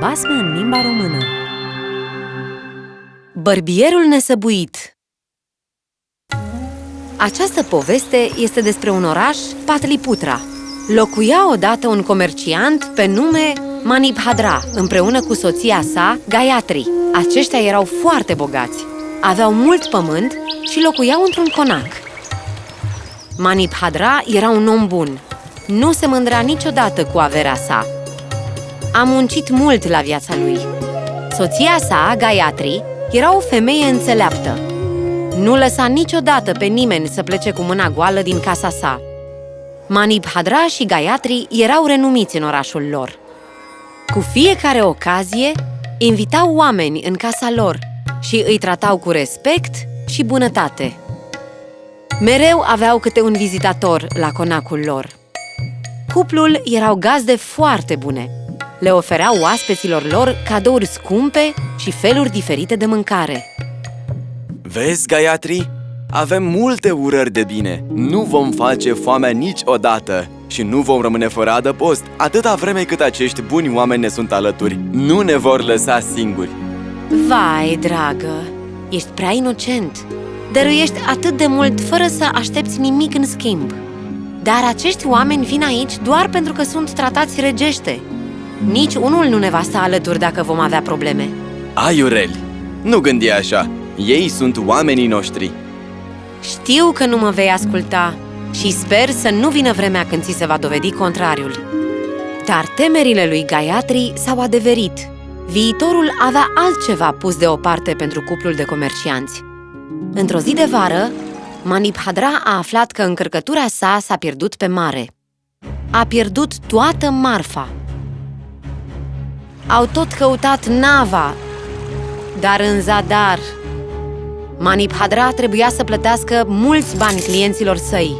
Basme în limba română Bărbierul nesăbuit Această poveste este despre un oraș, Patliputra. Locuia odată un comerciant pe nume Manibhadra, împreună cu soția sa, Gayatri. Aceștia erau foarte bogați, aveau mult pământ și locuiau într-un conac. Manibhadra era un om bun. Nu se mândrea niciodată cu averea sa. A muncit mult la viața lui. Soția sa, Gayatri, era o femeie înțeleaptă. Nu lăsa niciodată pe nimeni să plece cu mâna goală din casa sa. Manibhadra și Gayatri erau renumiți în orașul lor. Cu fiecare ocazie, invitau oameni în casa lor și îi tratau cu respect și bunătate. Mereu aveau câte un vizitator la conacul lor. Cuplul erau gazde foarte bune. Le ofereau oaspeților lor cadouri scumpe și feluri diferite de mâncare. Vezi, Gayatri? Avem multe urări de bine. Nu vom face foamea niciodată și nu vom rămâne fără adăpost atâta vreme cât acești buni oameni ne sunt alături. Nu ne vor lăsa singuri. Vai, dragă, ești prea inocent. Dăruiești atât de mult fără să aștepți nimic în schimb. Dar acești oameni vin aici doar pentru că sunt tratați regește. Nici unul nu ne va sta alături dacă vom avea probleme. Aiureli, nu gândi așa. Ei sunt oamenii noștri. Știu că nu mă vei asculta și sper să nu vină vremea când ți se va dovedi contrariul. Dar temerile lui Gayatri s-au adeverit. Viitorul avea altceva pus deoparte pentru cuplul de comercianți. Într-o zi de vară, Manibhadra a aflat că încărcătura sa s-a pierdut pe mare. A pierdut toată marfa. Au tot căutat nava, dar în zadar. Manibhadra trebuia să plătească mulți bani clienților săi.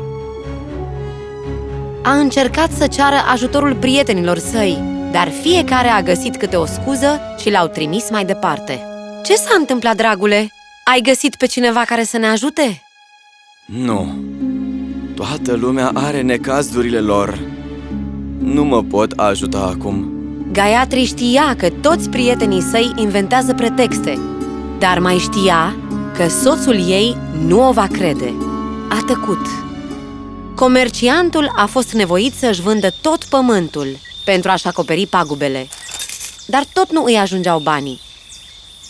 A încercat să ceară ajutorul prietenilor săi, dar fiecare a găsit câte o scuză și l-au trimis mai departe. Ce s-a întâmplat, dragule? Ai găsit pe cineva care să ne ajute? Nu. Toată lumea are necazurile lor. Nu mă pot ajuta acum. Gayatri știa că toți prietenii săi inventează pretexte, dar mai știa că soțul ei nu o va crede. A tăcut. Comerciantul a fost nevoit să-și vândă tot pământul pentru a-și acoperi pagubele. Dar tot nu îi ajungeau banii.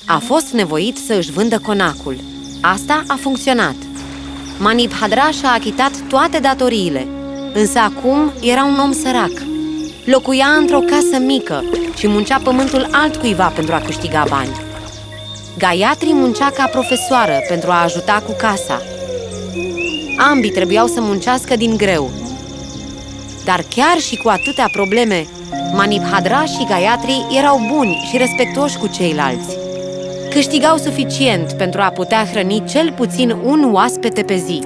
A fost nevoit să își vândă conacul. Asta a funcționat. Manibhadra și-a achitat toate datoriile, însă acum era un om sărac. Locuia într-o casă mică și muncea pământul altcuiva pentru a câștiga bani. Gayatri muncea ca profesoară pentru a ajuta cu casa. Ambii trebuiau să muncească din greu. Dar chiar și cu atâtea probleme, Manibhadra și Gayatri erau buni și respectoși cu ceilalți. Câștigau suficient pentru a putea hrăni cel puțin un oaspete pe zi.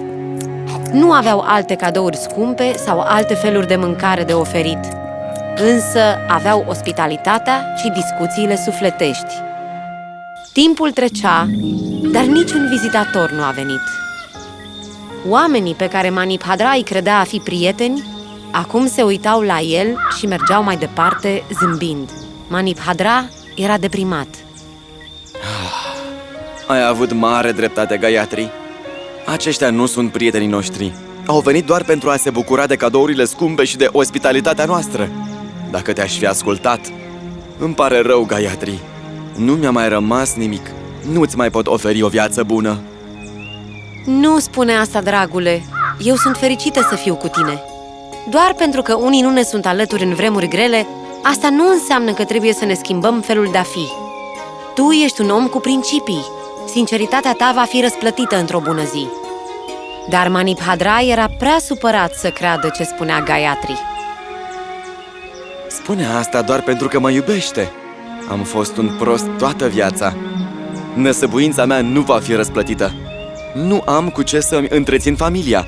Nu aveau alte cadouri scumpe sau alte feluri de mâncare de oferit, însă aveau ospitalitatea și discuțiile sufletești. Timpul trecea, dar niciun vizitator nu a venit. Oamenii pe care Manibhadra îi credea a fi prieteni, acum se uitau la el și mergeau mai departe zâmbind. Manibhadra era deprimat. Ai avut mare dreptate, Gayatri. Aceștia nu sunt prietenii noștri. Au venit doar pentru a se bucura de cadourile scumpe și de ospitalitatea noastră. Dacă te-aș fi ascultat... Îmi pare rău, Gayatri. Nu mi-a mai rămas nimic. Nu-ți mai pot oferi o viață bună. Nu spune asta, dragule. Eu sunt fericită să fiu cu tine. Doar pentru că unii nu ne sunt alături în vremuri grele, asta nu înseamnă că trebuie să ne schimbăm felul de a fi. Tu ești un om cu principii. Sinceritatea ta va fi răsplătită într-o bună zi. Dar Manibhadra era prea supărat să creadă ce spunea Gayatri. Spune asta doar pentru că mă iubește. Am fost un prost toată viața. Năsăbuința mea nu va fi răsplătită. Nu am cu ce să-mi întrețin familia.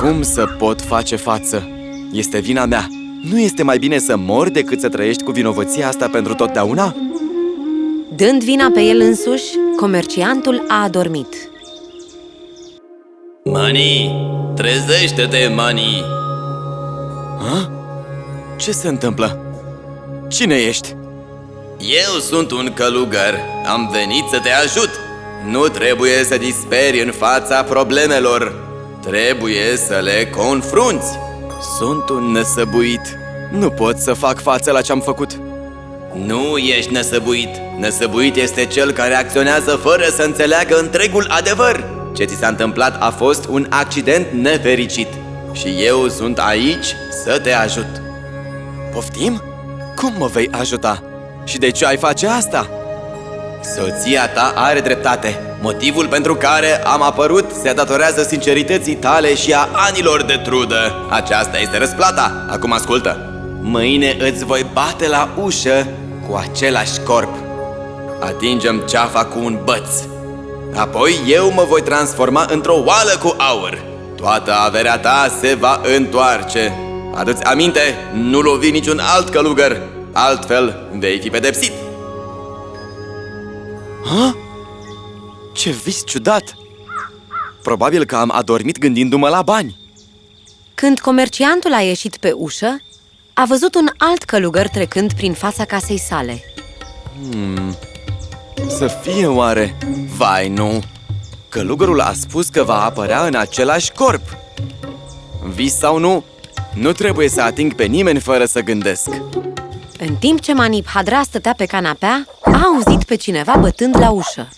Cum să pot face față? Este vina mea. Nu este mai bine să mor decât să trăiești cu vinovăția asta pentru totdeauna? Dând vina pe el însuși, comerciantul a adormit. Mani, trezește-te, Mani! Ha? Ce se întâmplă? Cine ești? Eu sunt un călugăr, am venit să te ajut. Nu trebuie să disperi în fața problemelor. Trebuie să le confrunți. Sunt un nesăbuit. Nu pot să fac față la ce-am făcut. Nu ești nesăbuit. Nesăbuit este cel care acționează fără să înțeleagă întregul adevăr. Ce ți s-a întâmplat a fost un accident nefericit. Și eu sunt aici să te ajut. Poftim? Cum mă vei ajuta? Și de ce ai face asta? Soția ta are dreptate. Motivul pentru care am apărut se datorează sincerității tale și a anilor de trudă. Aceasta este răsplata. Acum ascultă. Mâine îți voi bate la ușă cu același corp. Atingem ceafa cu un băț. Apoi eu mă voi transforma într-o oală cu aur. Toată averea ta se va întoarce. Adu-ți aminte, nu lovi niciun alt călugăr, altfel vei fi pedepsit. Ce vis ciudat! Probabil că am adormit gândindu-mă la bani. Când comerciantul a ieșit pe ușă, a văzut un alt călugăr trecând prin fața casei sale. Să fie oare? Vai, nu! Călugărul a spus că va apărea în același corp. Vis sau nu, nu trebuie să ating pe nimeni fără să gândesc. În timp ce Manibhadra stătea pe canapea, a auzit pe cineva bătând la ușă.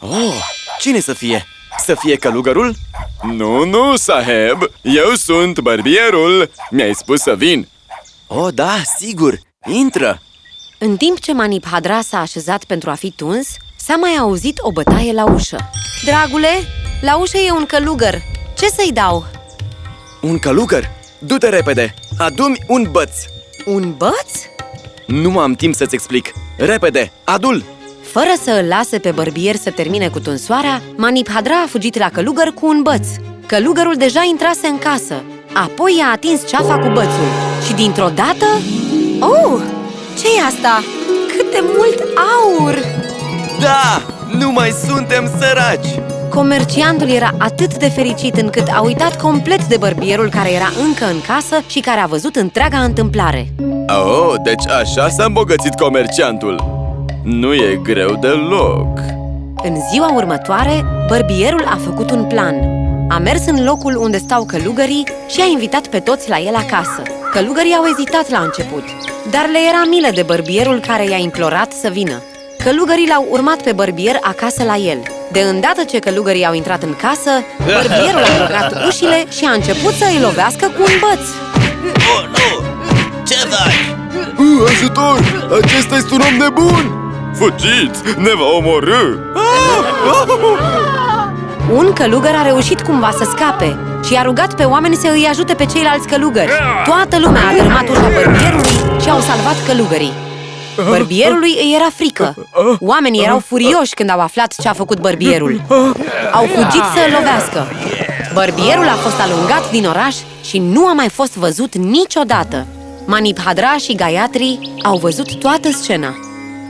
Oh, cine să fie? Să fie călugărul? Nu, nu, saheb, eu sunt barbierul. Mi-ai spus să vin. Oh, da, sigur, intră. În timp ce Manibhadra s-a așezat pentru a fi tuns, s-a mai auzit o bătaie la ușă. Dragule, la ușă e un călugăr. Ce să-i dau? Un călugăr? Du-te repede, adu-mi un băț. Un băț? Nu am timp să-ți explic. Repede, adul! Fără să îl lase pe bărbier să termine cu tunsoarea, Manibhadra a fugit la călugăr cu un băț. Călugărul deja intrase în casă. Apoi i-a atins ceafa cu bățul și dintr-o dată... Oh! ce e asta? Cât de mult aur! Da, nu mai suntem săraci! Comerciantul era atât de fericit încât a uitat complet de bărbierul care era încă în casă și care a văzut întreaga întâmplare. Oh, deci așa s-a îmbogățit comerciantul. Nu e greu deloc. În ziua următoare, bărbierul a făcut un plan. A mers în locul unde stau călugării și a invitat pe toți la el acasă. Călugării au ezitat la început, dar le era milă de bărbierul care i-a implorat să vină. Călugării l-au urmat pe bărbier acasă la el. De îndată ce călugării au intrat în casă, bărbierul a blocat ușile și a început să îi lovească cu un băț. Oh, nu! Ce faci? Uh, ajutor! Acesta este un om nebun! Fugiți! Ne va omorâ! Un călugăr a reușit cumva să scape și a rugat pe oameni să îi ajute pe ceilalți călugări. Toată lumea a dărâmat ușa bărbierului și au salvat călugării. Bărbierului îi era frică. Oamenii erau furioși când au aflat ce a făcut bărbierul. Au fugit să îl lovească. Bărbierul a fost alungat din oraș și nu a mai fost văzut niciodată. Manibhadra și Gayatri au văzut toată scena.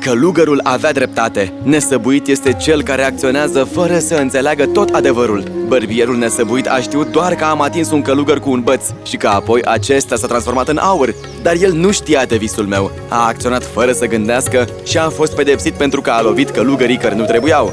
Călugărul avea dreptate. Nesăbuit este cel care acționează fără să înțeleagă tot adevărul. Bărbierul nesăbuit a știut doar că am atins un călugăr cu un băț și că apoi acesta s-a transformat în aur. Dar el nu știa de visul meu. A acționat fără să gândească și a fost pedepsit pentru că a lovit călugării care nu trebuiau.